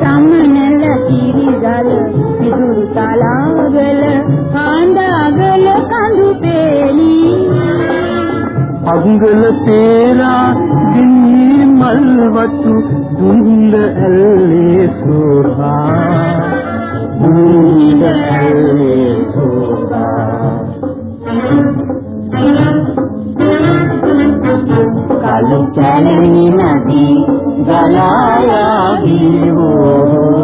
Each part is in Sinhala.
සමනල කිරිගල විදුරු තලාව අංගල තේරා දින්නේ මල්වතු දුන්ද ඇල්ලේ සෝහා දුන්ද ඇල්ලේ සෝහා කලු කැලණි නදී ගලායා ගියෝ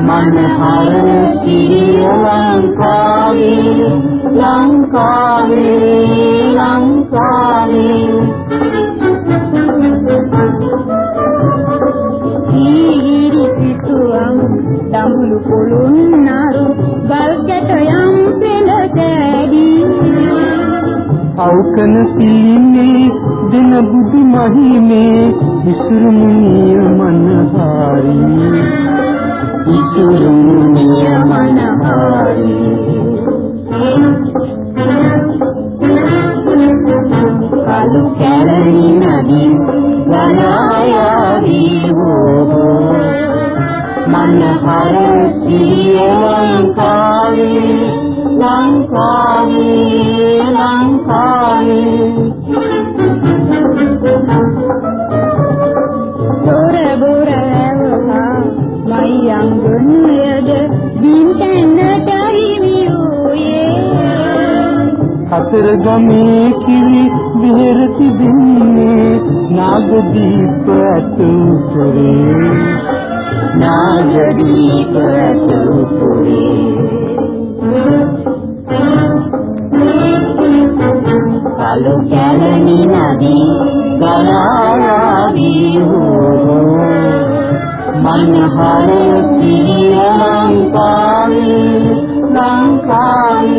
මනහර සිරිය ලංකාවේ ලංකාවේ ලංකාවේ ඊගිරි සිතුවම් දඹුලු පොළොන්නරු ගල් කැටයම් පෙළ සෑදී අවකන සීනේ දෙන බුදු මහිමේ මනහර සිරිය ලංකාවේ ලංකාවේ ලංකාවේ. බොර බොර ඇවහා මයං ගුණයද බින්තැන්නට හිමියෝයේ? හතර ගමේ කිරි බෙහෙර තිබෙන්නේ නාගදීප ඇතුතරේ නාගදීප ඇතුපුරේ. කලු කැලණි නදී ගලායා ගියෝ මනහර සිරිය ලංකාවේ ලංකාවේ ලංකාවේ